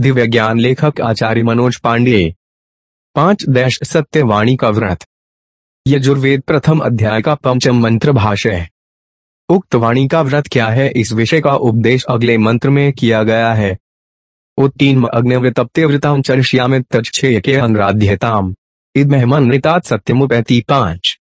दिव्य ज्ञान लेखक आचार्य मनोज पांडे। पाँच देश सत्यवाणी का व्रत। यजुर्वेद प्रथम अध्याय का पंचम मंत्र भाष्य है। उक्त वाणी का व्रत क्या है? इस विषय का उपदेश अगले मंत्र में किया गया है। उत्तीन अग्निवृतप्ते मेहमनृतात सत्यमुपैती पाँच।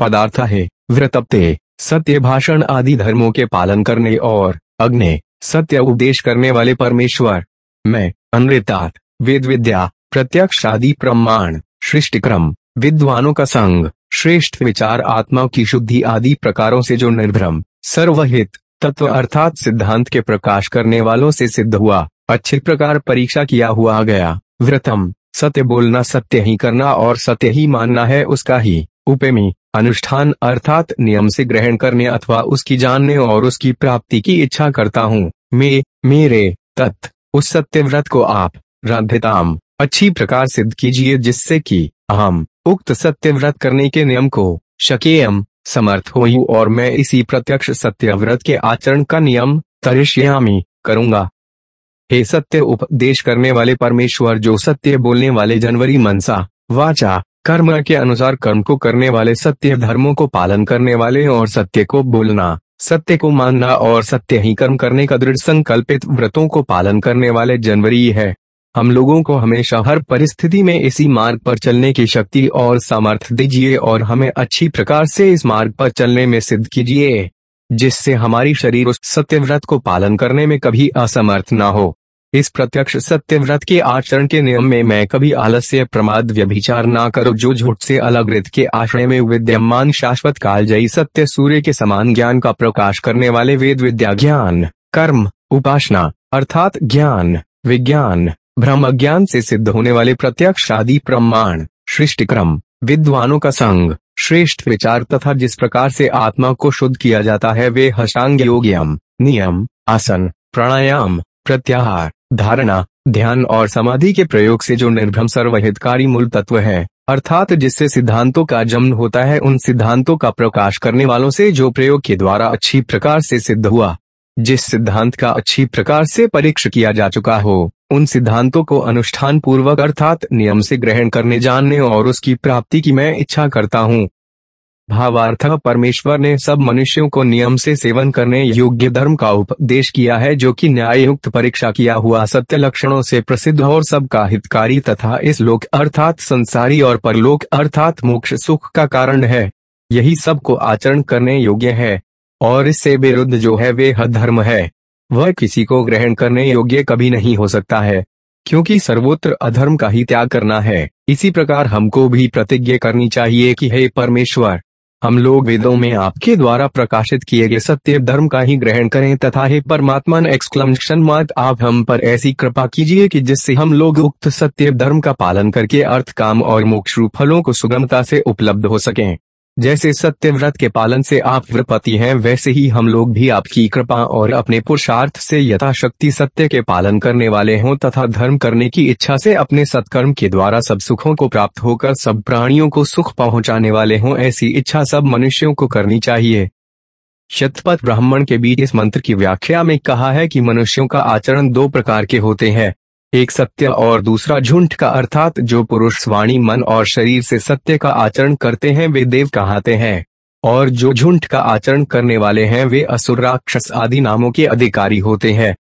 पदार्थ है, व्रतप्ते, सत्य भाषण आदि धर्मों के पालन करने और अग्नि, सत्य उपदेश करने वाले परमेश्वर। मैं अनृतात वेद विद्या प्रत्यक्ष आदि प्रमाण सृष्टि क्रम विद्वानों का संग, श्रेष्ठ विचार आत्मा की शुद्धि आदि प्रकारों से जो निर्भ्रम, सर्वहित, तत्व अर्थात सिद्धांत के प्रकाश करने वालों से सिद्ध हुआ, अच्छे प्रकार परीक्षा किया हुआ गया। व्रतम, सत्य बोलना सत्य ही करना और सत्य ही मानना है उसका ही, उपेमी, अनुष्ठान अर्थात नियम से ग्रहण करने अथवा उसकी जानने और उसकी प्राप्ति की इच्छा करता हूँ। मे, मेरे, तत् उस सत्य व्रत को आप राधिताम अच्छी प्रकार सिद्ध कीजिए जिससे कि हम उक्त सत्य व्रत करने के नियम को, शकेयम, समर्थ हो और मैं इसी प्रत्यक्ष सत्य व्रत के आचरण का नियम तरिश्यामी करूँगा। हे सत्य उपदेश करने वाले परमेश्वर, जो सत्य बोलने वाले जनवरी मनसा, वाचा, कर्म के अनुसार कर्म को करने वाले सत्य धर्मों को पालन करने वाले और सत्य को बोलना। सत्य को मानना और सत्य ही कर्म करने का दृढ़ संकल्पित व्रतों को पालन करने वाले जनवरी है। हम लोगों को हमेशा हर परिस्थिति में इसी मार्ग पर चलने की शक्ति और सामर्थ्य दीजिए और हमें अच्छी प्रकार से इस मार्ग पर चलने में सिद्ध कीजिए, जिससे हमारी शरीर उस सत्य व्रत को पालन करने में कभी असमर्थ न हो। इस प्रत्यक्ष सत्य व्रत के आचरण के नियम में मैं कभी आलस्य, प्रमाद, व्यभिचार ना करो, जो झूठ से अलग रित के आश्रय में विद्यमान शाश्वत काल जयी सत्य सूर्य के समान ज्ञान का प्रकाश करने वाले वेद विद्या ज्ञान, कर्म, उपासना, अर्थात ज्ञान, विज्ञान, ब्रह्म ज्ञान से सिद्ध होने वाले प्रत्यक्ष आदि प्रमाण सृष्टि क्रम विद्वानों का संग, श्रेष्ठ विचार तथा जिस प्रकार से आत्मा को शुद्ध किया जाता है, वे हसांग योग्यम, नियम, आसन, प्राणायाम, प्रत्याहार धारणा, ध्यान और समाधि के प्रयोग से जो निर्भ्रम सर्वहितकारी मूल तत्व है, अर्थात जिससे सिद्धांतों का जन्म होता है, उन सिद्धांतों का प्रकाश करने वालों से जो प्रयोग के द्वारा अच्छी प्रकार से सिद्ध हुआ। जिस सिद्धांत का अच्छी प्रकार से परीक्ष किया जा चुका हो, उन सिद्धांतों को अनुष्ठान पूर्वक अर्थात नियम से ग्रहण करने, जानने और उसकी प्राप्ति की मैं इच्छा करता हूँ। भावार्थ परमेश्वर ने सब मनुष्यों को नियम से सेवन करने योग्य धर्म का उपदेश किया है, जो कि न्याय युक्त परीक्षा किया हुआ सत्य लक्षणों से प्रसिद्ध और सबका हितकारी तथा इस लोक अर्थात संसारी और परलोक अर्थात मोक्ष सुख का कारण है। यही सबको आचरण करने योग्य है, और इससे विरुद्ध जो है वे धर्म है। वह किसी को ग्रहण करने योग्य कभी नहीं हो सकता है, क्योंकि सर्वोत्र अधर्म का ही त्याग करना है। इसी प्रकार हमको भी प्रतिज्ञा करनी चाहिए कि हे परमेश्वर हम लोग वेदों में आपके द्वारा प्रकाशित किए गए सत्य धर्म का ही ग्रहण करें तथा हे परमात्मा ने एक्सक्लमेशन मत आप हम पर ऐसी कृपा कीजिए कि जिससे हम लोग उक्त सत्य धर्म का पालन करके अर्थ काम और मोक्ष रूप फलों को सुगमता से उपलब्ध हो सकें। जैसे सत्य व्रत के पालन से आप व्रपति हैं, वैसे ही हम लोग भी आपकी कृपा और अपने पुरुषार्थ से यथाशक्ति सत्य के पालन करने वाले हों तथा धर्म करने की इच्छा से अपने सत्कर्म के द्वारा सब सुखों को प्राप्त होकर सब प्राणियों को सुख पहुँचाने वाले हों, ऐसी इच्छा सब मनुष्यों को करनी चाहिए। शतपथ ब्राह्मण के बीच इस मंत्र की व्याख्या में कहा है कि मनुष्यों का आचरण दो प्रकार के होते हैं। एक सत्य और दूसरा झूठ का अर्थात जो पुरुष स्वाणी मन और शरीर से सत्य का आचरण करते हैं, वे देव कहते हैं। और जो झूठ का आचरण करने वाले हैं, वे असुर राक्षस आदि नामों के अधिकारी होते हैं।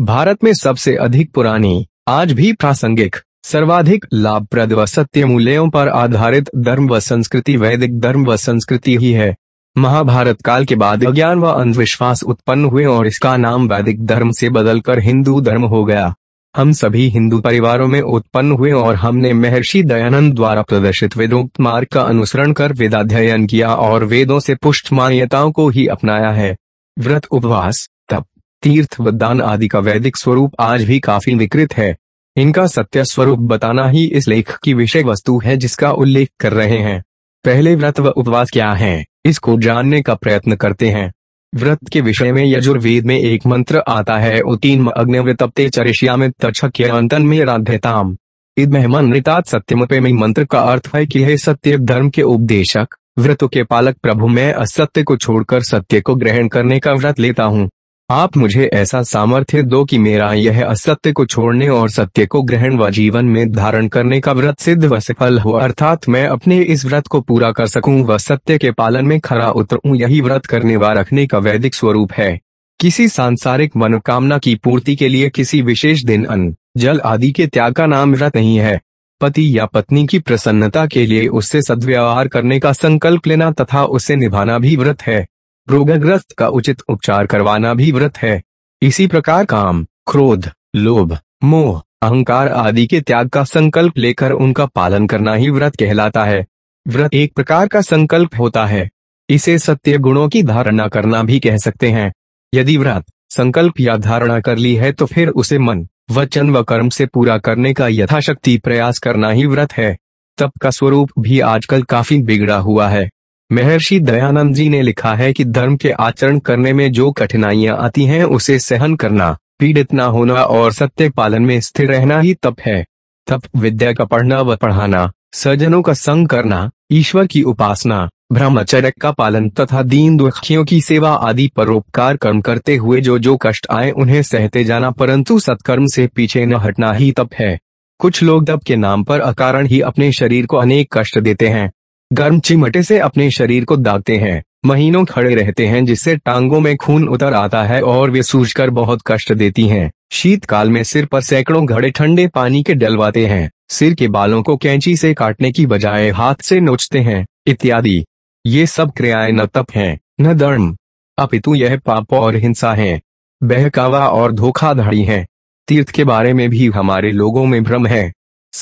भारत में सबसे अधिक पुरानी, आज भी प्रासंगिक, सर्वाधिक लाभप्रद व सत्य मूल्यों पर आधारित धर्म व संस्कृति वैदिक धर्म व संस्कृति ही है। महाभारत काल के बाद अज्ञान व अंधविश्वास उत्पन्न हुए और इसका नाम वैदिक धर्म से बदलकर हिंदू धर्म हो गया। हम सभी हिंदू परिवारों में उत्पन्न हुए और हमने महर्षि दयानंद द्वारा प्रदर्शित वेदोक्त मार्ग का अनुसरण कर वेदाध्ययन किया और वेदों से पुष्ट मान्यताओं को ही अपनाया है। व्रत, उपवास, तप, तीर्थ व दान आदि का वैदिक स्वरूप आज भी काफ़ी विकृत है। इनका सत्य स्वरूप बताना ही इस लेख की विषय वस्तु है जिसका उल्लेख कर रहे हैं। पहले व्रत व उपवास क्या है, इसको जानने का प्रयत्न करते हैं। व्रत के विषय में यजुर्वेद में एक मंत्र आता है उतीन अग्निवृतप्ते चरिष्या में तक्षक्य अंतन में राध्यताम। id मेहमान सत्यमपे में मंत्र का अर्थ है कि हे सत्य, धर्म के उपदेशक, व्रत के पालक प्रभु, मैं असत्य को छोड़कर सत्य को ग्रहण करने का व्रत लेता हूँ। आप मुझे ऐसा सामर्थ्य दो कि मेरा यह असत्य को छोड़ने और सत्य को ग्रहण व जीवन में धारण करने का व्रत सिद्ध व सफल हो, अर्थात मैं अपने इस व्रत को पूरा कर सकूँ व सत्य के पालन में खरा उतरूं, यही व्रत करने व रखने का वैदिक स्वरूप है। किसी सांसारिक मनोकामना की पूर्ति के लिए किसी विशेष दिन, अन्न, जल आदि के त्याग का नाम व्रत नहीं है। पति या पत्नी की प्रसन्नता के लिए उससे सदव्यवहार करने का संकल्प लेना तथा उसे निभाना भी व्रत है। रोगग्रस्त का उचित उपचार करवाना भी व्रत है। इसी प्रकार काम, क्रोध, लोभ, मोह, अहंकार आदि के त्याग का संकल्प लेकर उनका पालन करना ही व्रत कहलाता है। व्रत एक प्रकार का संकल्प होता है। इसे सत्य गुणों की धारणा करना भी कह सकते हैं। यदि व्रत, संकल्प या धारणा कर ली है तो फिर उसे मन, वचन व कर्म से पूरा करने का यथाशक्ति प्रयास करना ही व्रत है। तप का स्वरूप भी आजकल काफ़ी बिगड़ा हुआ है। महर्षि दयानंद जी ने लिखा है कि धर्म के आचरण करने में जो कठिनाइयाँ आती हैं, उसे सहन करना, पीड़ित न होना और सत्य पालन में स्थिर रहना ही तप है। तप, विद्या का पढ़ना व पढ़ाना, सज्जनों का संग करना, ईश्वर की उपासना, ब्रह्मचर्य का पालन तथा दीन दुखियों की सेवा आदि परोपकार कर्म करते हुए जो जो कष्ट आए, उन्हें सहते जाना, परंतु सत्कर्म से पीछे न हटना ही तप है। कुछ लोग तप के नाम पर अकारण ही अपने शरीर को अनेक कष्ट देते हैं। गर्म चिमटे से अपने शरीर को दागते हैं। महीनों खड़े रहते हैं, जिससे टांगों में खून उतर आता है और वे सूझकर बहुत कष्ट देती हैं। शीतकाल में सिर पर सैकड़ों घड़े ठंडे पानी के डलवाते हैं। सिर के बालों को कैंची से काटने की बजाय हाथ से नोचते हैं, इत्यादि। ये सब क्रियाएँ न तप हैं, न धर्म। अपितु यह पाप और हिंसा है। बहकावा और धोखाधड़ी है। तीर्थ के बारे में भी हमारे लोगों में भ्रम है।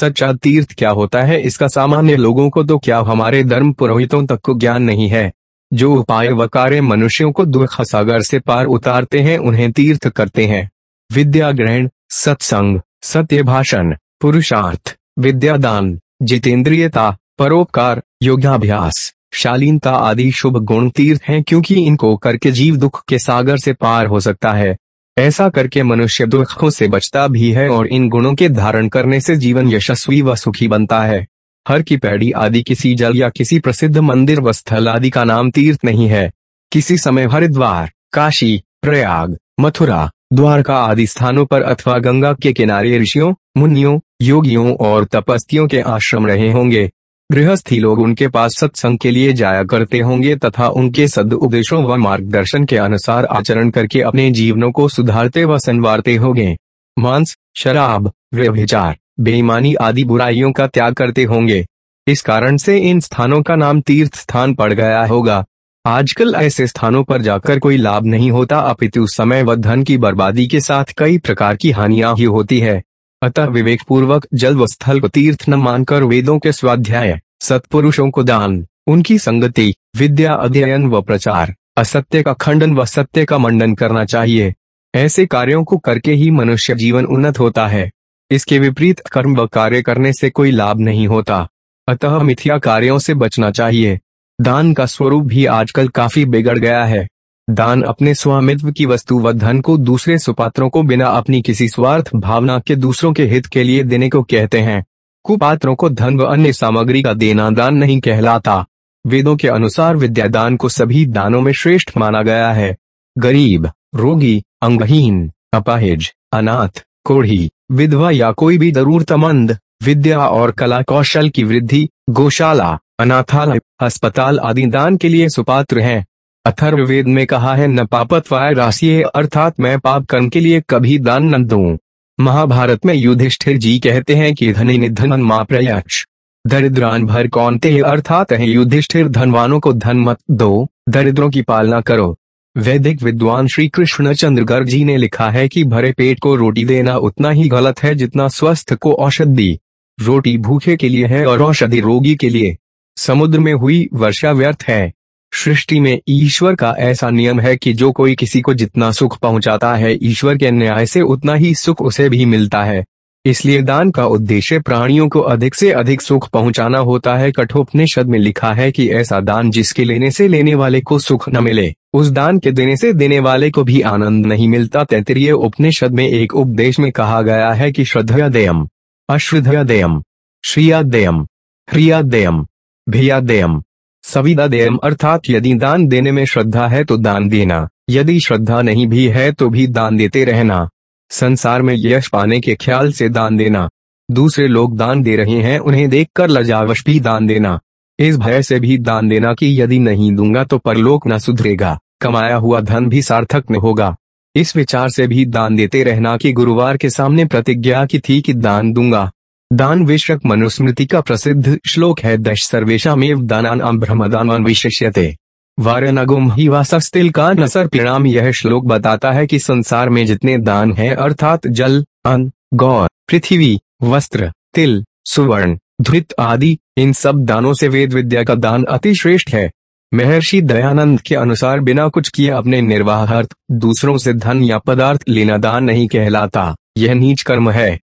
सच्चा तीर्थ क्या होता है? इसका सामान्य लोगों को तो क्या हमारे धर्म पुरोहितों तक को ज्ञान नहीं है? जो उपाय व कार्य मनुष्यों को दुख सागर से पार उतारते हैं, उन्हें तीर्थ करते हैं। विद्या ग्रहण, सत्संग, सत्य भाषण, पुरुषार्थ, विद्यादान, जितेंद्रियता, परोपकार, योगाभ्यास, शालीनता आदि शुभ गुण तीर्थ हैं, क्योंकि इनको करके जीव दुख के सागर से पार हो सकता है। ऐसा करके मनुष्य दुखों से बचता भी है और इन गुणों के धारण करने से जीवन यशस्वी व सुखी बनता है। हर की पैड़ी आदि किसी जल या किसी प्रसिद्ध मंदिर व स्थल आदि का नाम तीर्थ नहीं है। किसी समय हरिद्वार, काशी, प्रयाग, मथुरा, द्वारका आदि स्थानों पर अथवा गंगा के किनारे ऋषियों, मुनियों, योगियों और तपस्तियों के आश्रम रहे होंगे। गृहस्थी लोग उनके पास सत्संग के लिए जाया करते होंगे तथा उनके सद उपदेशों व मार्गदर्शन के अनुसार आचरण करके अपने जीवनों को सुधारते व संवारते होंगे। मांस, शराब, व्यभिचार, बेईमानी आदि बुराइयों का त्याग करते होंगे। इस कारण से इन स्थानों का नाम तीर्थ स्थान पड़ गया होगा। आजकल ऐसे स्थानों पर जाकर कोई लाभ नहीं होता। अपितु समय व धन की बर्बादी के साथ कई प्रकार की हानियाँ ही होती है। अतः विवेक पूर्वक जल स्थल को तीर्थ न मानकर वेदों के स्वाध्याय, सत्पुरुषों को दान, उनकी संगति, विद्या अध्ययन व प्रचार, असत्य का खंडन व सत्य का मंडन करना चाहिए। ऐसे कार्यों को करके ही मनुष्य जीवन उन्नत होता है। इसके विपरीत कर्म व कार्य करने से कोई लाभ नहीं होता। अतः मिथ्या कार्यों से बचना चाहिए। दान का स्वरूप भी आजकल काफ़ी बिगड़ गया है। दान अपने स्वामित्व की वस्तु व धन को दूसरे सुपात्रों को बिना अपनी किसी स्वार्थ भावना के दूसरों के हित के लिए देने को कहते हैं। कुपात्रों को धन व अन्य सामग्री का देना दान नहीं कहलाता। वेदों के अनुसार विद्यादान को सभी दानों में श्रेष्ठ माना गया है। गरीब, रोगी, अंगहीन, अपाहिज, अनाथ, कोढ़ी, विधवा या कोई भी जरूरतमंद, विद्या और कला कौशल की वृद्धि, गौशाला, अनाथालय, अस्पताल आदि दान के लिए सुपात्र हैं। अथर्ववेद में कहा है, न पापत्वाय राशि अर्थात मैं पाप कर्म के लिए कभी दान न दूँ। महाभारत में युधिष्ठिर जी कहते हैं कि, धनी निधन मा प्रयक्ष। दरिद्रान भर कौन ते, अर्थात है युधिष्ठिर, धनवानों को धन मत दो, दरिद्रों की पालना करो। वैदिक विद्वान श्री कृष्ण चंद्र गर्ग जी ने लिखा है कि, भरे पेट को रोटी देना उतना ही गलत है जितना स्वस्थ को औषधि रोटी भूखे के लिए है और औषधि रोगी के लिए। समुद्र में हुई वर्षा व्यर्थ है। सृष्टि में ईश्वर का ऐसा नियम है कि जो कोई किसी को जितना सुख पहुंचाता है, ईश्वर के न्याय से उतना ही सुख उसे भी मिलता है। इसलिए दान का उद्देश्य प्राणियों को अधिक से अधिक सुख पहुंचाना होता है। कठोपनिषद में लिखा है कि ऐसा दान जिसके लेने से लेने वाले को सुख न मिले, उस दान के देने से देने वाले को भी आनंद नहीं मिलता। तैतरीय उपनिषद में एक उपदेश में कहा गया है कि श्रद्धयादयम अश्रद्धयादयम श्रियादयम, ह्रियादयम, भियादयम। सविदादयम अर्थात यदि दान देने में श्रद्धा है तो दान देना। यदि श्रद्धा नहीं भी है तो भी दान देते रहना। संसार में यश पाने के ख्याल से दान देना। दूसरे लोग दान दे रहे हैं, उन्हें देखकर लजावश भी दान देना। इस भय से भी दान देना कि यदि नहीं दूँगा तो परलोक न सुधरेगा। कमाया हुआ धन भी सार्थक न होगा। इस विचार से भी दान देते रहना कि गुरुवार के सामने प्रतिज्ञा की थी कि दान दूँगा। दान विश्वक मनुस्मृति का प्रसिद्ध श्लोक है, दश सर्वेशामेव दानान ब्रह्मदान विशेष्यते। वारनगुम ही वासस्तिल का नसर परिणाम यह श्लोक बताता है कि संसार में जितने दान हैं, अर्थात जल, अन्न, गौर, पृथ्वी, वस्त्र, तिल, सुवर्ण, धृत आदि, इन सब दानों से वेद विद्या का दान अति श्रेष्ठ है। महर्षि दयानंद के अनुसार बिना कुछ किए अपने निर्वाहार्थ, दूसरों से धन या पदार्थ लेना दान नहीं कहलाता। यह नीच कर्म है।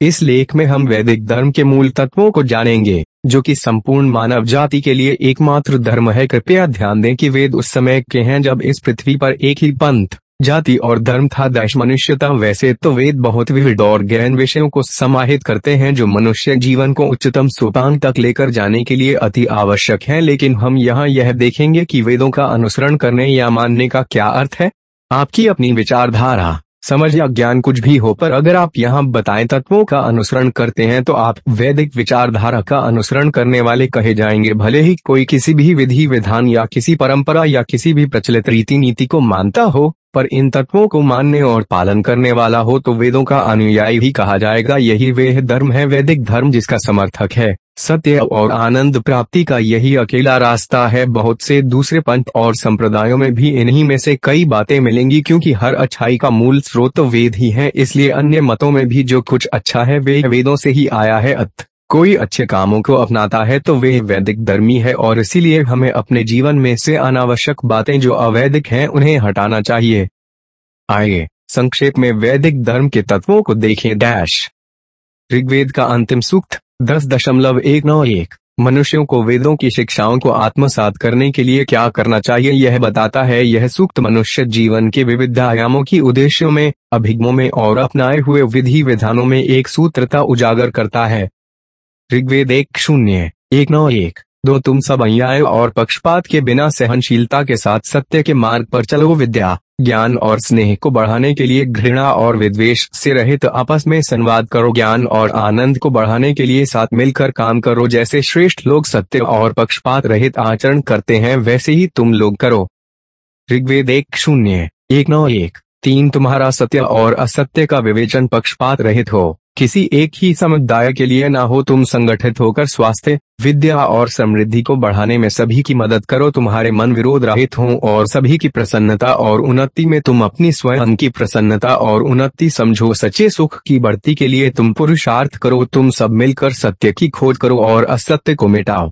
इस लेख में हम वैदिक धर्म के मूल तत्वों को जानेंगे, जो कि संपूर्ण मानव जाति के लिए एकमात्र धर्म है। कृपया ध्यान दें कि वेद उस समय के हैं जब इस पृथ्वी पर एक ही पंथ, जाति और धर्म था। दश मनुष्यता वैसे तो वेद बहुत विविध और गहन विषयों को समाहित करते हैं, जो मनुष्य जीवन को उच्चतम सोपान तक लेकर जाने के लिए अति आवश्यक है। लेकिन हम यहाँ यह देखेंगे कि वेदों का अनुसरण करने या मानने का क्या अर्थ है? आपकी अपनी विचारधारा। समझ या ज्ञान कुछ भी हो, पर अगर आप यहाँ बताए तत्वों का अनुसरण करते हैं तो आप वैदिक विचारधारा का अनुसरण करने वाले कहे जाएँगे। भले ही कोई किसी भी विधि, विधान या किसी परंपरा या किसी भी प्रचलित रीति नीति को मानता हो, पर इन तत्वों को मानने और पालन करने वाला हो तो वेदों का अनुयायी भी कहा जाएगा। यही वे धर्म है, वैदिक धर्म जिसका समर्थक है। सत्य और आनंद प्राप्ति का यही अकेला रास्ता है। बहुत से दूसरे पंथ और संप्रदायों में भी इन्हीं में से कई बातें मिलेंगी क्योंकि हर अच्छाई का मूल स्रोत वेद ही है। इसलिए अन्य मतों में भी जो कुछ अच्छा है, वे वेदों से ही आया है। अत कोई अच्छे कामों को अपनाता है तो वे वैदिक धर्मी है और इसीलिए हमें अपने जीवन में से अनावश्यक बातें जो अवैधिक हैं, उन्हें हटाना चाहिए। आइए, संक्षेप में वैदिक धर्म के तत्वों को देखें। डैश, ऋग्वेद का अंतिम सूक्त। दस दशमलव एक नौ एक। मनुष्यों को वेदों की शिक्षाओं को आत्मसात करने के लिए क्या करना चाहिए? यह बताता है, यह सूक्त मनुष्य जीवन के विविध आयामों की उद्देश्यों में अभिगमों में और अपनाए हुए विधि विधानों में एक सूत्रता उजागर करता है। ऋग्वेद एक शून्य, एक नौ एक। दो, तुम सब अन्याय और पक्षपात के बिना सहनशीलता के साथ सत्य के मार्ग पर चलो विद्या। ज्ञान और स्नेह को बढ़ाने के लिए घृणा और विद्वेश से रहित आपस में संवाद करो। ज्ञान और आनंद को बढ़ाने के लिए साथ मिलकर काम करो। जैसे श्रेष्ठ लोग सत्य और पक्षपात रहित आचरण करते हैं, वैसे ही तुम लोग करो। ऋग्वेद एक शून्य, एक नौ एक। तीन तुम्हारा सत्य और असत्य का विवेचन पक्षपात रहित हो। किसी एक ही समुदाय के लिए ना हो तुम संगठित होकर स्वास्थ्य, विद्या और समृद्धि को बढ़ाने में सभी की मदद करो। तुम्हारे मन विरोध रहित हो और सभी की प्रसन्नता और उन्नति में तुम अपनी स्वयं की प्रसन्नता और उन्नति समझो। सच्चे सुख की बढ़ती के लिए तुम पुरुषार्थ करो। तुम सब मिलकर सत्य की खोज करो और असत्य को मिटाओ।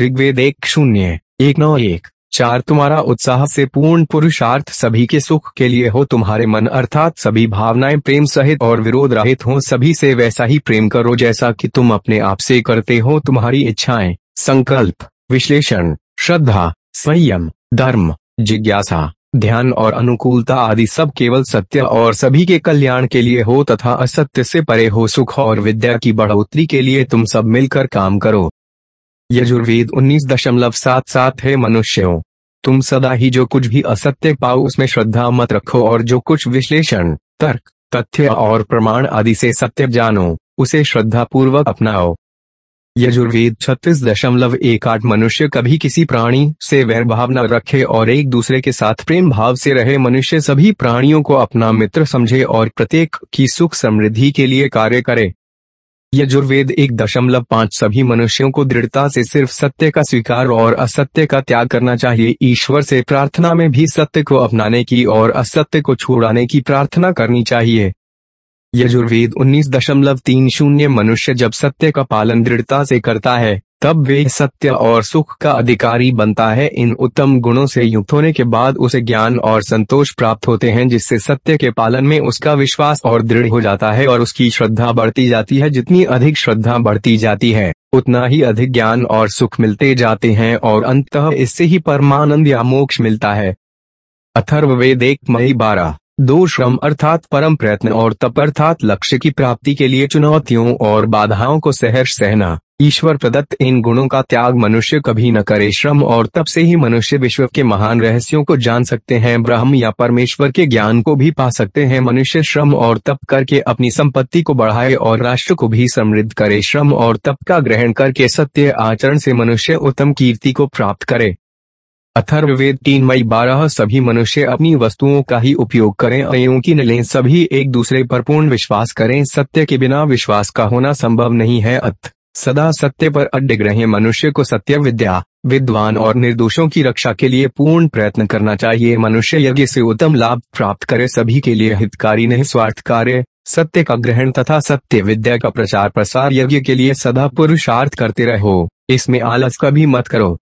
ऋग्वेद एक शून्य, एक नौ एक। चार तुम्हारा उत्साह से पूर्ण पुरुषार्थ सभी के सुख के लिए हो तुम्हारे मन अर्थात सभी भावनाएँ प्रेम सहित और विरोध रहित हो, सभी से वैसा ही प्रेम करो जैसा कि तुम अपने आप से करते हो तुम्हारी इच्छाएँ। संकल्प, विश्लेषण, श्रद्धा, संयम, धर्म, जिज्ञासा, ध्यान और अनुकूलता आदि सब केवल सत्य और सभी के कल्याण के लिए हो तथा असत्य से परे हो सुख और विद्या की बढ़ोतरी के लिए तुम सब मिलकर काम करो। यजुर्वेद उन्नीस दशमलव सात सात है, मनुष्यों। तुम सदा ही जो कुछ भी असत्य पाओ, उसमें श्रद्धा मत रखो और जो कुछ विश्लेषण, तर्क, तथ्य और प्रमाण आदि से सत्य जानो, उसे श्रद्धा पूर्वक अपनाओ। यजुर्वेद छत्तीस दशमलव एक आठ, मनुष्य कभी किसी प्राणी से वैर भाव न रखे और एक दूसरे के साथ प्रेम भाव से रहे, मनुष्य सभी प्राणियों को अपना मित्र समझे और प्रत्येक की सुख समृद्धि के लिए कार्य करे। यजुर्वेद एक दशमलव पाँच सभी मनुष्यों को दृढ़ता से सिर्फ़ सत्य का स्वीकार और असत्य का त्याग करना चाहिए। ईश्वर से प्रार्थना में भी सत्य को अपनाने की और असत्य को छुड़ाने की प्रार्थना करनी चाहिए। यजुर्वेद उन्नीस दशमलव तीन शून्य मनुष्य जब सत्य का पालन दृढ़ता से करता है तब वे सत्य और सुख का अधिकारी बनता है। इन उत्तम गुणों से युक्त होने के बाद उसे ज्ञान और संतोष प्राप्त होते हैं, जिससे सत्य के पालन में उसका विश्वास और दृढ़ हो जाता है और उसकी श्रद्धा बढ़ती जाती है, जितनी अधिक श्रद्धा बढ़ती जाती है, उतना ही अधिक ज्ञान और सुख मिलते जाते हैं और अंत इससे ही परमानंद या मोक्ष मिलता है। अथर्ववेद एक मई बारह। दो श्रम अर्थात परम प्रयत्न और तप अर्थात लक्ष्य की प्राप्ति के लिए चुनौतियों और बाधाओं को सहर्ष सहना। ईश्वर प्रदत्त इन गुणों का त्याग मनुष्य कभी न करे। श्रम और तप से ही मनुष्य विश्व के महान रहस्यों को जान सकते हैं, ब्रह्म या परमेश्वर के ज्ञान को भी पा सकते हैं। मनुष्य श्रम और तप करके अपनी संपत्ति को बढ़ाए और राष्ट्र को भी समृद्ध करे। श्रम और तप का ग्रहण करके सत्य आचरण से मनुष्य उत्तम कीर्ति को प्राप्त करे। अथर्ववेद तीन मई बारह, सभी मनुष्य अपनी वस्तुओं का ही उपयोग करें अयों की न सभी एक दूसरे पर पूर्ण विश्वास करें, सत्य के बिना विश्वास का होना संभव नहीं है, अथ। सदा सत्य पर अडिग रहे मनुष्य को सत्य, विद्या, विद्वान और निर्दोषों की रक्षा के लिए पूर्ण प्रयत्न करना चाहिए, मनुष्य यज्ञ से उत्तम लाभ प्राप्त करे, सभी के लिए हितकारी नहीं, स्वार्थ कार्य, सत्य का ग्रहण तथा सत्य, विद्या का प्रचार प्रसार यज्ञ के लिए सदा पुरुषार्थ करते रहो, इसमें आलस कभी मत करो।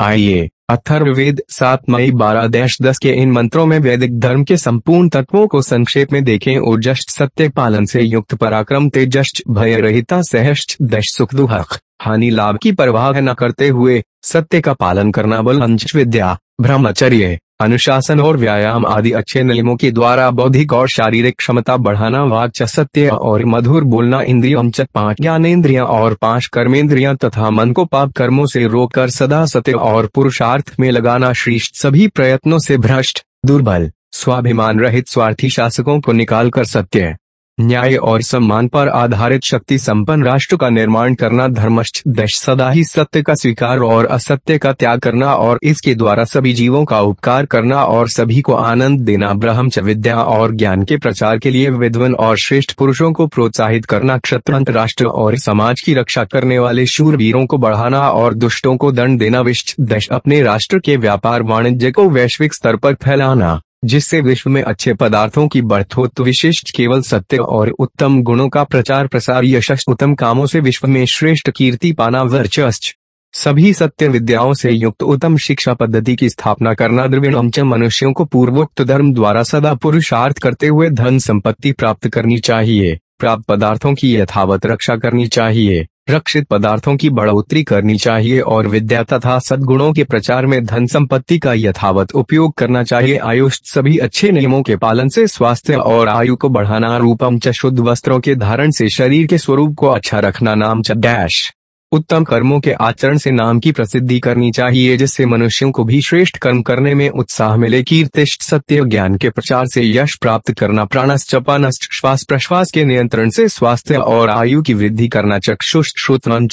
आइए अथर्ववेद सात मई बारह देश दस के इन मंत्रों में वैदिक धर्म के संपूर्ण तत्वों को संक्षेप में देखें और जस्ट सत्य पालन से युक्त पराक्रम तेजस्ट भय रहिता सहस्ट दश सुख दुहक हानि लाभ की परवाह न करते हुए सत्य का पालन करना बल अंश विद्या, ब्रह्मचर्य। अनुशासन और व्यायाम आदि अच्छे नियमों के द्वारा बौद्धिक और शारीरिक क्षमता बढ़ाना वाच सत्य और मधुर बोलना, इंद्रियों पाँच ज्ञानेन्द्रिया और पाँच कर्मेंद्रिया तथा मन को पाप कर्मों से रोककर सदा सत्य और पुरुषार्थ में लगाना श्रेष्ठ। सभी प्रयत्नों से भ्रष्ट, दुर्बल, स्वाभिमान रहित स्वार्थी शासकों को निकालकर सत्य। न्याय और सम्मान पर आधारित शक्ति संपन्न राष्ट्र का निर्माण करना धर्मश्च दश सदा ही सत्य का स्वीकार और असत्य का त्याग करना और इसके द्वारा सभी जीवों का उपकार करना और सभी को आनंद देना, ब्रह्मच विद्या और ज्ञान के प्रचार के लिए विद्वन और श्रेष्ठ पुरुषों को प्रोत्साहित करना, क्षत्रंत राष्ट्र और समाज की रक्षा करने वाले शूरवीरों को बढ़ाना और दुष्टों को दंड देना विश्व दश अपने राष्ट्र के व्यापार वाणिज्य को वैश्विक स्तर पर फैलाना। जिससे विश्व में अच्छे पदार्थों की बढ़त विशिष्ट केवल सत्य और उत्तम गुणों का प्रचार प्रसार यशस् उत्तम कामों से विश्व में श्रेष्ठ कीर्ति पाना वर्चस्व। सभी सत्य विद्याओं से युक्त उत्तम शिक्षा पद्धति की स्थापना करना द्रविण मनुष्यों को पूर्वोक्त धर्म द्वारा सदा पुरुषार्थ करते हुए धन संपत्ति प्राप्त करनी चाहिए। प्राप्त पदार्थों की यथावत रक्षा करनी चाहिए, रक्षित पदार्थों की बढ़ोतरी करनी चाहिए और विद्या तथा सद्गुणों के प्रचार में धन संपत्ति का यथावत उपयोग करना चाहिए। आयुष सभी अच्छे नियमों के पालन से स्वास्थ्य और आयु को बढ़ाना, रूपम च शुद्ध वस्त्रों के धारण से शरीर के स्वरूप को अच्छा रखना, नाम च डैश। उत्तम कर्मों के आचरण से नाम की प्रसिद्धि करनी चाहिए, जिससे मनुष्यों को भी श्रेष्ठ कर्म करने में उत्साह मिले। कीर्तिष्ट सत्य ज्ञान के प्रचार से यश प्राप्त करना प्राणस चपानस्ट श्वास प्रश्वास के नियंत्रण से स्वास्थ्य और आयु की वृद्धि करना चक्षुष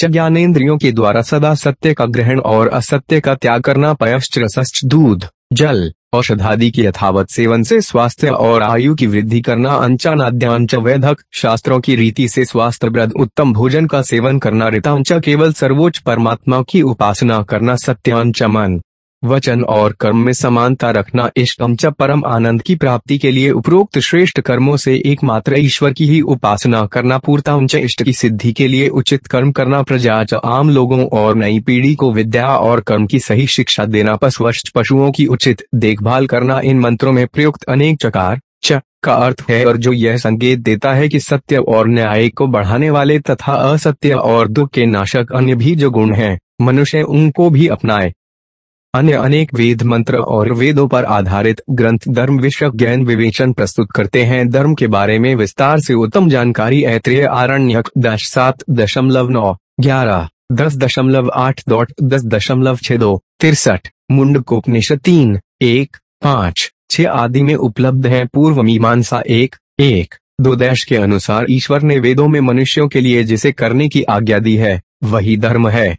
ज्ञानेन्द्रियों के द्वारा सदा सत्य का ग्रहण और असत्य का त्याग करना, पयश्च दूध, जल औषधादि के यथावत सेवन से स्वास्थ्य और आयु की वृद्धि करना अंचानाद्यांच वैधक, शास्त्रों की रीति से स्वास्थ्य वृद्ध उत्तम भोजन का सेवन करना ऋतांचा केवल सर्वोच्च परमात्मा की उपासना करना, सत्यांच मन। वचन और कर्म में समानता रखना इष्टम च परम आनंद की प्राप्ति के लिए उपरोक्त श्रेष्ठ कर्मों से एकमात्र ईश्वर की ही उपासना करना पूर्तांच इष्ट की सिद्धि के लिए उचित कर्म करना प्रजा आम लोगों और नई पीढ़ी को विद्या और कर्म की सही शिक्षा देना पशुवश पशुओं की उचित देखभाल करना इन मंत्रों में प्रयुक्त अनेक चकार च का अर्थ है और जो यह संकेत देता है कि सत्य और न्याय को बढ़ाने वाले तथा असत्य और दुख के नाशक अन्य भी जो गुण हैं, मनुष्य उनको भी अपनाए। अन्य अनेक वेद मंत्र और वेदों पर आधारित ग्रंथ धर्म विषय ज्ञान विवेचन प्रस्तुत करते हैं। धर्म के बारे में विस्तार से उत्तम जानकारी ऐत्रेय आरण्यक दश सात दशमलव नौ, ग्यारह, दस दशमलव आठ डॉट दस दशमलव छह दो, तिरसठ, मुंडकोपनिषद तीन, एक, पाँच, छह आदि में उपलब्ध है। पूर्व मीमांसा एक एक, दो देश के अनुसार ईश्वर ने वेदों में मनुष्यों के लिए जिसे करने की आज्ञा दी है, वही धर्म है।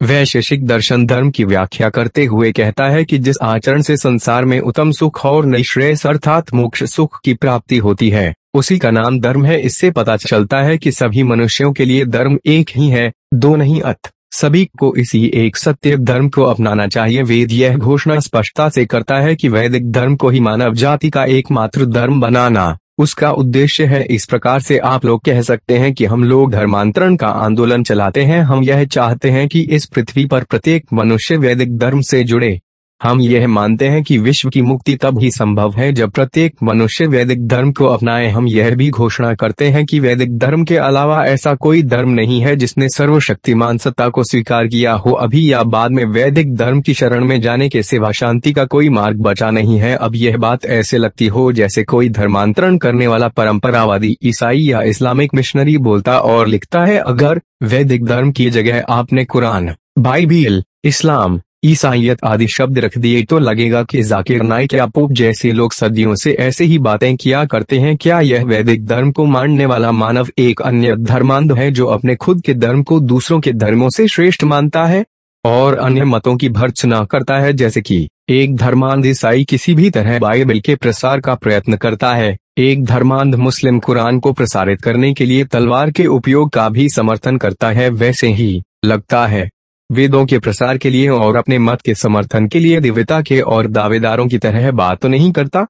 वैशेषिक दर्शन धर्म की व्याख्या करते हुए कहता है कि जिस आचरण से संसार में उत्तम सुख और निश्रेयस अर्थात मोक्ष सुख की प्राप्ति होती है, उसी का नाम धर्म है। इससे पता चलता है कि सभी मनुष्यों के लिए धर्म एक ही है, दो नहीं अथ सभी को इसी एक सत्य धर्म को अपनाना चाहिए। वेद यह घोषणा स्पष्टता से करता है कि वैदिक धर्म को ही मानव जाति का एकमात्र धर्म बनाना। उसका उद्देश्य है, इस प्रकार से आप लोग कह सकते हैं कि हम लोग धर्मांतरण का आंदोलन चलाते हैं, हम यह चाहते हैं कि इस पृथ्वी पर प्रत्येक मनुष्य वैदिक धर्म से जुड़े। हम यह मानते हैं कि विश्व की मुक्ति तब ही संभव है जब प्रत्येक मनुष्य वैदिक धर्म को अपनाए। हम यह भी घोषणा करते हैं कि वैदिक धर्म के अलावा ऐसा कोई धर्म नहीं है जिसने सर्वशक्तिमान सत्ता को स्वीकार किया हो अभी या बाद में। वैदिक धर्म की शरण में जाने के सिवा शांति का कोई मार्ग बचा नहीं है। अब यह बात ऐसे लगती हो जैसे कोई धर्मांतरण करने वाला परंपरावादी ईसाई या इस्लामिक मिशनरी बोलता और लिखता है, अगर वैदिक धर्म की जगह आपने कुरान, बाइबिल, इस्लाम ईसाइयत आदि शब्द रख दिए तो लगेगा कि जाकिर नाइक या पोप जैसे लोग सदियों से ऐसे ही बातें किया करते हैं। क्या यह वैदिक धर्म को मानने वाला मानव एक अन्य धर्मांध है जो अपने खुद के धर्म को दूसरों के धर्मों से श्रेष्ठ मानता है? और अन्य मतों की भर्चना करता है, जैसे कि एक धर्मांध ईसाई किसी भी तरह बाइबल के प्रसार का प्रयत्न करता है। एक धर्मांध मुस्लिम कुरान को प्रसारित करने के लिए तलवार के उपयोग का भी समर्थन करता है, वैसे ही लगता है। वेदों के प्रसार के लिए और अपने मत के समर्थन के लिए दिव्यता के और दावेदारों की तरह बात तो नहीं करता?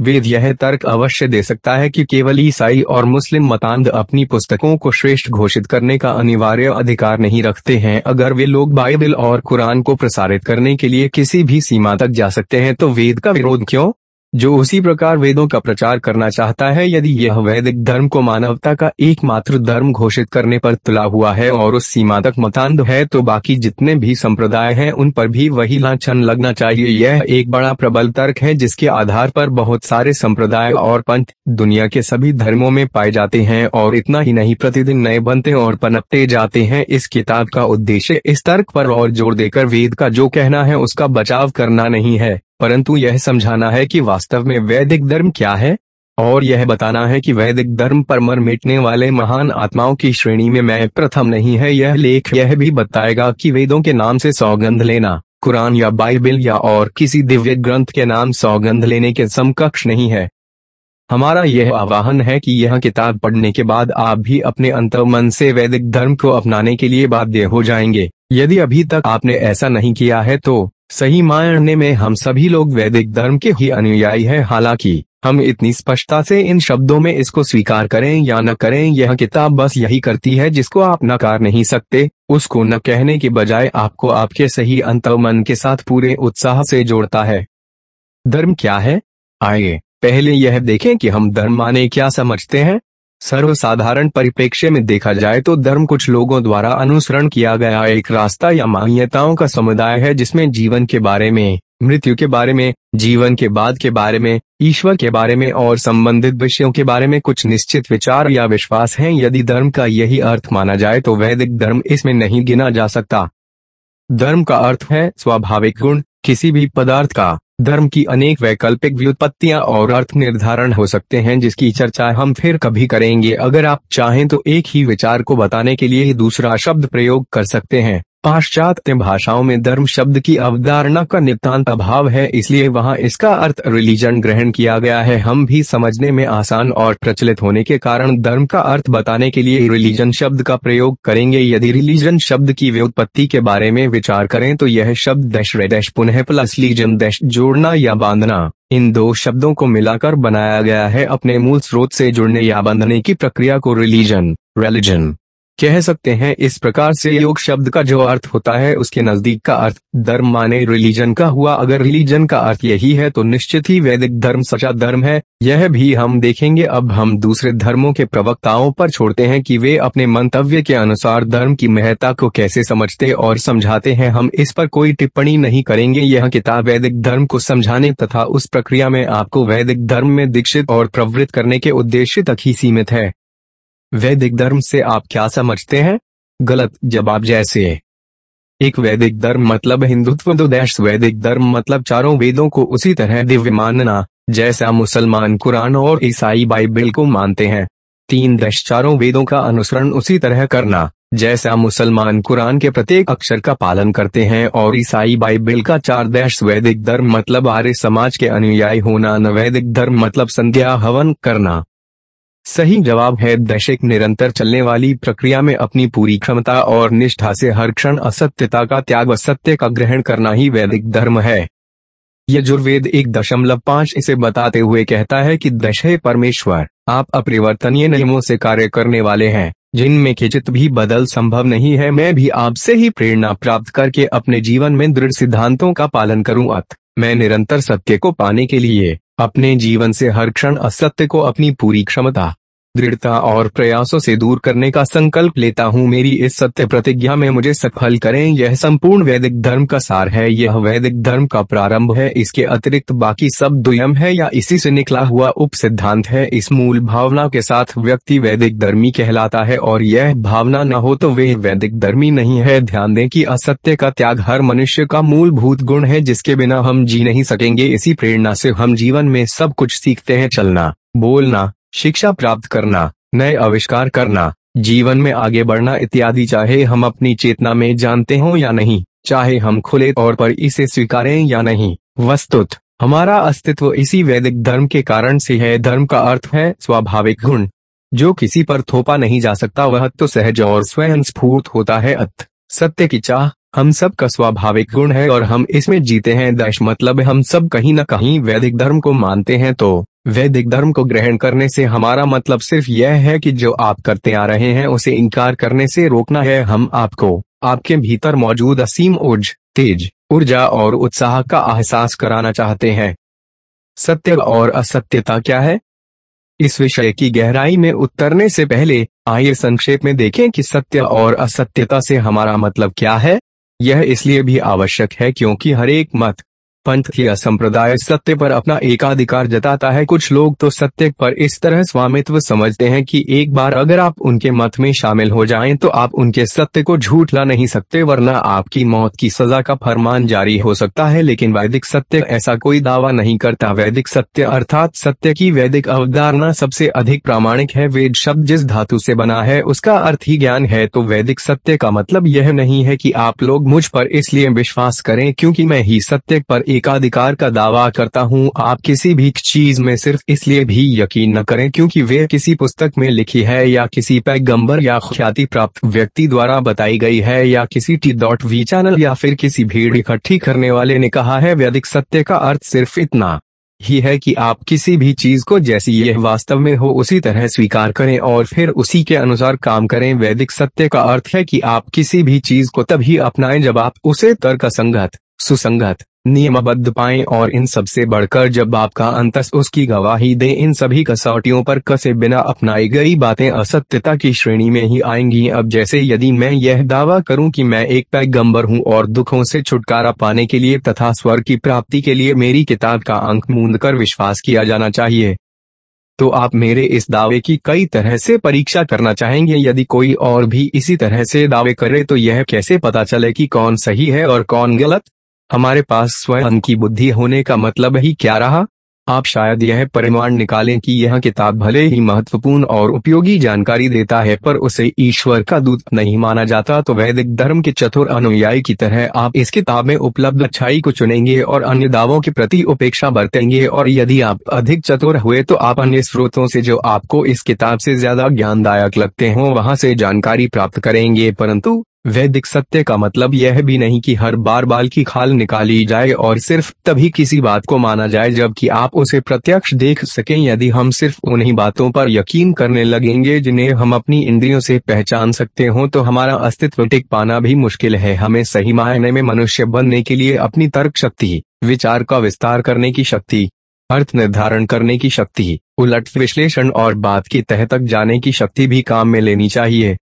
वेद यह तर्क अवश्य दे सकता है कि केवल ईसाई और मुस्लिम मतांध अपनी पुस्तकों को श्रेष्ठ घोषित करने का अनिवार्य अधिकार नहीं रखते हैं। अगर वे लोग बाइबल और कुरान को प्रसारित करने के लिए किसी भी सीमा तक जा सकते हैं तो वेद का विरोध क्यों? जो उसी प्रकार वेदों का प्रचार करना चाहता है, यदि यह वैदिक धर्म को मानवता का एकमात्र धर्म घोषित करने पर तुला हुआ है और उस सीमा तक मतान्ध है तो बाकी जितने भी संप्रदाय हैं, उन पर भी वही लाछन लगना चाहिए। यह एक बड़ा प्रबल तर्क है, जिसके आधार पर बहुत सारे संप्रदाय और पंथ दुनिया के सभी धर्मों में पाए जाते हैं और इतना ही नहीं, प्रतिदिन नए बनते और पनपते जाते हैं। इस किताब का उद्देश्य इस तर्क पर और ज़ोर देकर वेद का जो कहना है, उसका बचाव करना नहीं है। परंतु यह समझाना है कि वास्तव में वैदिक धर्म क्या है, और यह बताना है कि वैदिक धर्म पर मर मिटने वाले महान आत्माओं की श्रेणी में मैं प्रथम नहीं है। यह लेख यह भी बताएगा कि वेदों के नाम से सौगंध लेना, कुरान या बाइबल या और किसी दिव्य ग्रंथ के नाम सौगंध लेने के समकक्ष नहीं है। हमारा यह आवाहन है कि यह किताब पढ़ने के बाद आप भी अपने अंत मन से वैदिक धर्म को अपनाने के लिए बाध्य हो जाएँगे। यदि अभी तक आपने ऐसा नहीं किया है तो सही मायने में हम सभी लोग वैदिक धर्म के ही अनुयायी हैं, हालाँकि हम इतनी स्पष्टता से इन शब्दों में इसको स्वीकार करें या न करें, यह किताब बस यही करती है जिसको आप नकार नहीं सकते, उसको न कहने के बजाय आपको आपके सही अंत मन के साथ पूरे उत्साह से जोड़ता है। धर्म क्या है? आइए, पहले यह देखें कि हम धर्म माने क्या समझते हैं। सर्वसाधारण परिप्रेक्ष्य में देखा जाए तो धर्म कुछ लोगों द्वारा अनुसरण किया गया एक रास्ता या मान्यताओं का समुदाय है जिसमें जीवन के बारे में, मृत्यु के बारे में, जीवन के बाद के बारे में, ईश्वर के बारे में और संबंधित विषयों के बारे में कुछ निश्चित विचार या विश्वास हैं। यदि धर्म का यही अर्थ माना जाए तो वैदिक धर्म इसमें नहीं गिना जा सकता। धर्म का अर्थ है स्वाभाविक गुण, किसी भी पदार्थ का। धर्म की अनेक वैकल्पिक व्युत्पत्तियाँ और अर्थ निर्धारण हो सकते हैं जिसकी चर्चा हम फिर कभी करेंगे। अगर आप चाहें तो एक ही विचार को बताने के लिए दूसरा शब्द प्रयोग कर सकते हैं। पाश्चात्य भाषाओं में धर्म शब्द की अवधारणा का नितांत अभाव है, इसलिए वहाँ इसका अर्थ रिलीजन ग्रहण किया गया है। हम भी समझने में आसान और प्रचलित होने के कारण धर्म का अर्थ बताने के लिए रिलीजन शब्द का प्रयोग करेंगे। यदि रिलीजन शब्द की व्युत्पत्ति के बारे में विचार करें तो यह शब्द दश डैश पुनः प्लस लीजन दश जोड़ना या बांधना, इन दो शब्दों को मिलाकर बनाया गया है। अपने मूल स्रोत से जुड़ने या बांधने की प्रक्रिया को रिलीजन रिलीजन कह सकते हैं, इस प्रकार से योग शब्द का जो अर्थ होता है, उसके नज़दीक का अर्थ, धर्म माने रिलीजन का हुआ। अगर रिलीजन का अर्थ यही है तो निश्चित ही वैदिक धर्म सचा धर्म है। यह भी हम देखेंगे, अब हम दूसरे धर्मों के प्रवक्ताओं पर छोड़ते हैं कि वे अपने मंतव्य के अनुसार धर्म की महत्ता को कैसे समझते और समझाते हैं। हम इस पर कोई टिप्पणी नहीं करेंगे। यह किताब वैदिक धर्म को समझाने तथा उस प्रक्रिया में आपको वैदिक धर्म में दीक्षित और प्रवृत्त करने के उद्देश्य तक ही सीमित है। वैदिक धर्म से आप क्या समझते हैं? गलत जवाब जैसे। एक वैदिक धर्म मतलब हिंदुत्व, दो देश वैदिक धर्म मतलब चारों वेदों को उसी तरह दिव्य मानना, जैसा मुसलमान कुरान और ईसाई बाइबल को मानते हैं। तीन दश चारों वेदों का अनुसरण उसी तरह करना, जैसा मुसलमान कुरान के प्रत्येक अक्षर का पालन करते हैं और ईसाई बाइबल का चार देश वैदिक धर्म मतलब आर्य समाज के अनुयायी होना, न वैदिक धर्म मतलब संध्या, हवन, करना। सही जवाब है, दशक निरंतर चलने वाली प्रक्रिया में अपनी पूरी क्षमता और निष्ठा से हर क्षण असत्यता का त्याग असत्य का ग्रहण करना ही वैदिक धर्म है। यजुर्वेद एक दशमलव पाँच इसे बताते हुए कहता है कि दश है परमेश्वर, आप अपरिवर्तनीय नियमों से कार्य करने वाले हैं, जिनमें किचित भी बदल संभव नहीं है, मैं भी आपसे ही प्रेरणा प्राप्त करके अपने जीवन में दृढ़ सिद्धांतों का पालन करूँ, अत, मैं निरंतर सत्य को पाने के लिए अपने जीवन से हर क्षण असत्य को अपनी पूरी क्षमता दृढ़ता और प्रयासों से दूर करने का संकल्प लेता हूँ। मेरी इस सत्य प्रतिज्ञा में मुझे सफल करें। यह संपूर्ण वैदिक धर्म का सार है। यह वैदिक धर्म का प्रारंभ है। इसके अतिरिक्त बाकी सब दुयम है या इसी से निकला हुआ उप सिद्धांत है। इस मूल भावना के साथ व्यक्ति वैदिक धर्मी कहलाता है और यह भावना न हो तो वे वैदिक धर्मी नहीं है। ध्यान दें कि असत्य का त्याग हर मनुष्य का मूलभूत गुण है, जिसके बिना हम जी नहीं सकेंगे। इसी प्रेरणा से हम जीवन में सब कुछ सीखते हैं। चलना, बोलना शिक्षा प्राप्त करना, नए आविष्कार करना, जीवन में आगे बढ़ना इत्यादि। चाहे हम अपनी चेतना में जानते हो या नहीं, चाहे हम खुले तौर पर इसे स्वीकारें या नहीं। वस्तुत, हमारा अस्तित्व इसी वैदिक धर्म के कारण से है। धर्म का अर्थ है स्वाभाविक गुण। जो किसी पर थोपा नहीं जा सकता, वह तो सहज और स्वयं स्फूर्त होता है। अत, सत्य की चाह, हम सब का स्वाभाविक गुण है और हम इसमें जीते हैं। दश मतलब हम सब कहीं न कहीं वैदिक धर्म को मानते हैं तो वैदिक धर्म को ग्रहण करने से हमारा मतलब सिर्फ़ यह है कि जो आप करते आ रहे हैं उसे इनकार करने से रोकना है हम आपको। आपके भीतर मौजूद असीम ऊर्ज, तेज ऊर्जा और उत्साह का एहसास कराना चाहते हैं। सत्य और असत्यता क्या है? इस विषय की गहराई में उतरने से पहले आइए संक्षेप में देखें कि सत्य और असत्यता से हमारा मतलब क्या है। यह इसलिए भी आवश्यक है क्योंकि हर एक मत पंथ या संप्रदाय सत्य पर अपना एकाधिकार जताता है। कुछ लोग तो सत्य पर इस तरह स्वामित्व समझते हैं कि एक बार अगर आप उनके मत में शामिल हो जाएँ तो आप उनके सत्य को झूठ ला नहीं सकते, वरना आपकी मौत की सजा का फरमान जारी हो सकता है। लेकिन वैदिक सत्य ऐसा कोई दावा नहीं करता। वैदिक सत्य अर्थात सत्य की वैदिक अवधारणा सबसे अधिक प्रामाणिक है। वेद शब्द जिस धातु से बना है, उसका अर्थ ही ज्ञान है। तो वैदिक सत्य का मतलब यह नहीं है कि आप लोग मुझ पर इसलिए विश्वास करें, क्योंकि मैं ही सत्य पर एकाधिकार का दावा करता हूँ। आप किसी भी चीज़ में सिर्फ़ इसलिए भी यकीन न करें क्योंकि वे किसी पुस्तक में लिखी है या किसी पैगंबर या ख्याति प्राप्त व्यक्ति द्वारा बताई गई है या किसी टी डॉट वी चैनल या फिर किसी भीड़ इकट्ठी करने वाले ने कहा है। वैदिक सत्य का अर्थ सिर्फ़ इतना ही है कि आप किसी भी चीज़ को जैसी यह वास्तव में हो उसी तरह स्वीकार करें और फिर उसी के अनुसार काम करें। वैदिक सत्य का अर्थ है कि आप किसी भी चीज़ को तभी अपनाएँ जब आप उसे तर्क संगत सुसंगत नियमबद्ध पाएँ और इन सबसे बढ़कर जब आपका अंतस उसकी गवाही दे, इन सभी कसौटियों पर कसे बिना अपनाई गई बातें असत्यता की श्रेणी में ही आएँगी। अब जैसे यदि मैं यह दावा करूँ कि मैं एक पैगंबर हूँ और दुखों से छुटकारा पाने के लिए तथा स्वर की प्राप्ति के लिए मेरी किताब का अंक मूंद कर विश्वास किया जाना चाहिए तो आप मेरे इस दावे की कई तरह से परीक्षा करना चाहेंगे। यदि कोई और भी इसी तरह से दावे करे तो यह कैसे पता चले कि कौन सही है और कौन गलत? हमारे पास स्वयं की बुद्धि होने का मतलब ही क्या रहा? आप शायद यह परिमाण निकालें कि यह किताब भले ही महत्वपूर्ण और उपयोगी जानकारी देता है, पर उसे ईश्वर का दूत नहीं माना जाता। तो वैदिक धर्म के चतुर अनुयायी की तरह आप इस किताब में उपलब्ध अच्छाई को चुनेंगे और अन्य दावों के प्रति उपेक्षा बरतेंगे। और यदि आप अधिक चतुर हुए तो आप अन्य स्रोतों से जो आपको इस किताब से ज़्यादा ज्ञानदायक लगते हो, वहाँ से जानकारी प्राप्त करेंगे। परंतु वैदिक सत्य का मतलब यह भी नहीं कि हर बार बाल की खाल निकाली जाए और सिर्फ़ तभी किसी बात को माना जाए जबकि आप उसे प्रत्यक्ष देख सकें यदि हम सिर्फ़ उन्हीं बातों पर यकीन करने लगेंगे जिन्हें हम अपनी इंद्रियों से पहचान सकते हो तो हमारा अस्तित्व टिक पाना भी मुश्किल है। हमें सही मायने में मनुष्य बनने के लिए अपनी तर्क शक्ति, विचार का विस्तार करने की शक्ति, अर्थ निर्धारण करने की शक्ति, उलट विश्लेषण और बात की तह तक जाने की शक्ति भी काम में लेनी चाहिए।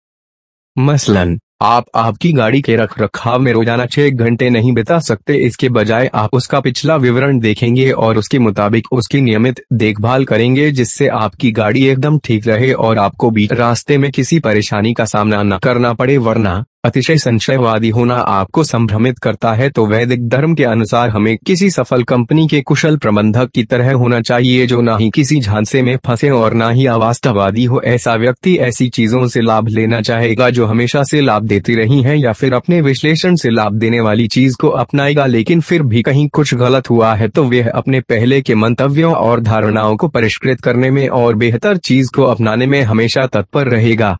मसलन आप आपकी गाड़ी के रख रखाव में रोज़ाना छह घंटे नहीं बिता सकते। इसके बजाय आप उसका पिछला विवरण देखेंगे और उसके मुताबिक उसकी नियमित देखभाल करेंगे, जिससे आपकी गाड़ी एकदम ठीक रहे और आपको भी रास्ते में किसी परेशानी का सामना न करना पड़े, वरना अतिशय संशयवादी होना आपको संभ्रमित करता है तो वैदिक धर्म के अनुसार हमें किसी सफल कंपनी के कुशल प्रबंधक की तरह होना चाहिए, जो ना ही किसी झांसे में फंसे और ना ही अवास्तववादी हो। ऐसा व्यक्ति ऐसी चीज़ों से लाभ लेना चाहेगा, जो हमेशा से लाभ देती रही है, या फिर अपने विश्लेषण से लाभ देने वाली चीज़ को अपनाएगा, लेकिन फिर भी कहीं कुछ गलत हुआ है तो वह अपने पहले के मंतव्यों और धारणाओं को परिष्कृत करने में और बेहतर चीज़ को अपनाने में हमेशा तत्पर रहेगा।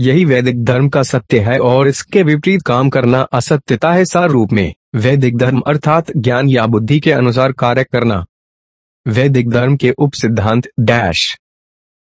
यही वैदिक धर्म का सत्य है और इसके विपरीत काम करना असत्यता है सार रूप में। वैदिक धर्म अर्थात ज्ञान या बुद्धि के अनुसार कार्य करना। वैदिक धर्म के उप सिद्धांत डैश।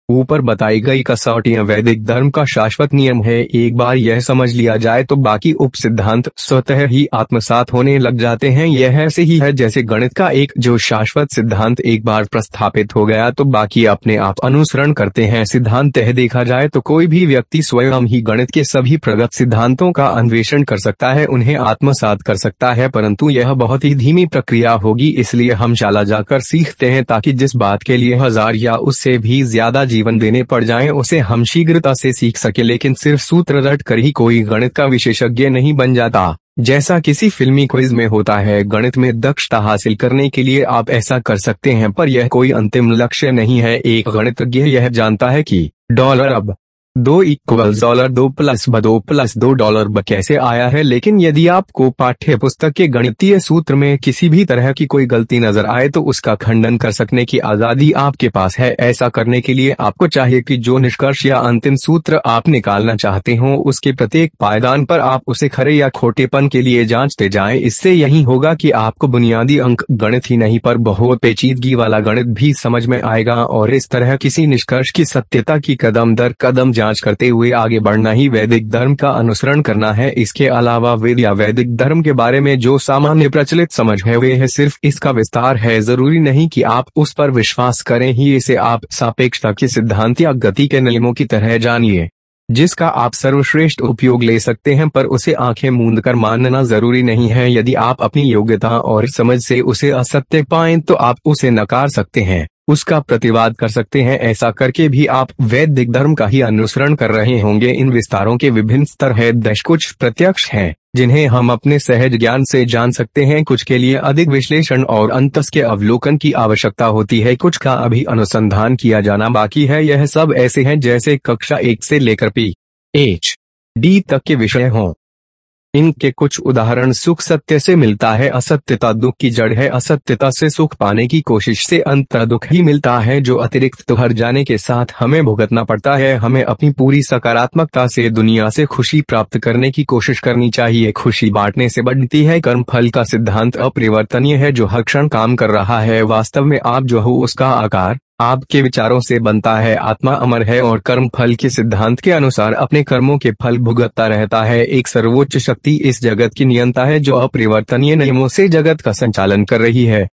ऊपर बताई गई कसौटियाँ वैदिक धर्म का शाश्वत नियम है। एक बार यह समझ लिया जाए तो बाकी उप सिद्धांत स्वतः ही आत्मसात होने लग जाते हैं। यह ऐसे ही है जैसे गणित का एक, जो शाश्वत सिद्धांत एक बार प्रस्थापित हो गया तो बाकी अपने आप अनुसरण करते हैं। सिद्धांत देखा जाए तो कोई भी व्यक्ति स्वयं ही गणित के सभी प्रगत सिद्धांतों का अन्वेषण कर सकता है, उन्हें आत्मसात कर सकता है, परंतु यह बहुत ही धीमी प्रक्रिया होगी, इसलिए हम शाला जाकर सीखते हैं ताकि जिस बात के लिए हज़ार या उससे भी ज़्यादा जीवन देने पड़ जाए, उसे हम शीघ्रता से सीख सके, लेकिन सिर्फ़ सूत्र रट कर ही कोई गणित का विशेषज्ञ नहीं बन जाता। जैसा किसी फिल्मी क्विज में होता है, गणित में दक्षता हासिल करने के लिए आप ऐसा कर सकते हैं, पर यह कोई अंतिम लक्ष्य नहीं है। एक गणितज्ञ यह जानता है की डॉलर अब दो इक्वल डॉलर दो प्लस ब दो प्लस दो डॉलर ब कैसे आया है? लेकिन यदि आपको पाठ्य पुस्तक के गणितीय सूत्र में किसी भी तरह की कोई गलती नज़र आए तो उसका खंडन कर सकने की आज़ादी आपके पास है। ऐसा करने के लिए आपको चाहिए कि जो निष्कर्ष या अंतिम सूत्र आप निकालना चाहते हो, उसके प्रत्येक पायदान पर आप उसे खरे या खोटेपन के लिए जांचते जाए। इससे यही होगा कि आपको बुनियादी अंक गणित ही नहीं, पर बहुत पेचीदगी वाला गणित भी समझ में आएगा, और इस तरह किसी निष्कर्ष की सत्यता की कदम दर कदम जान जाँच करते हुए आगे बढ़ना ही वैदिक धर्म का अनुसरण करना है। इसके अलावा वेद या वैदिक धर्म के बारे में जो सामान्य प्रचलित समझ है, वे है सिर्फ़ इसका विस्तार है। ज़रूरी नहीं कि आप उस पर विश्वास करें ही, इसे आप सापेक्षता के सिद्धांत या गति के नियमों की तरह जानिए, जिसका आप सर्वश्रेष्ठ उपयोग ले सकते हैं, पर उसे आँखें मूंद कर मानना ज़रूरी नहीं है। यदि आप अपनी योग्यता और समझ से उसे असत्य पाएँ तो आप उसे नकार सकते हैं। उसका प्रतिवाद कर सकते हैं। ऐसा करके भी आप वैदिक धर्म का ही अनुसरण कर रहे होंगे। इन विस्तारों के विभिन्न स्तर है। दश कुछ प्रत्यक्ष हैं, जिन्हें हम अपने सहज ज्ञान से जान सकते हैं। कुछ के लिए अधिक विश्लेषण और अंतस के अवलोकन की आवश्यकता होती है। कुछ का अभी अनुसंधान किया जाना बाकी है। यह सब ऐसे हैं जैसे कक्षा एक से लेकर पी एच डी तक के विषय हों। इनके कुछ उदाहरण सुख सत्य से मिलता है, असत्यता दुख की जड़ है, असत्यता से सुख पाने की कोशिश से अंत दुख ही मिलता है, जो अतिरिक्त तो हर जाने के साथ हमें भुगतना पड़ता है, हमें अपनी पूरी सकारात्मकता से दुनिया से खुशी प्राप्त करने की कोशिश करनी चाहिए। खुशी बांटने से बढ़ती है, कर्म फल का सिद्धांत अपरिवर्तनीय है, जो हर क्षण काम कर रहा है। वास्तव में आप जो हो, उसका आकार आपके विचारों से बनता है। आत्मा अमर है और कर्म फल के सिद्धांत के अनुसार अपने कर्मों के फल भुगतता रहता है। एक सर्वोच्च शक्ति इस जगत की नियंता है जो अपरिवर्तनीय नियमों से जगत का संचालन कर रही है।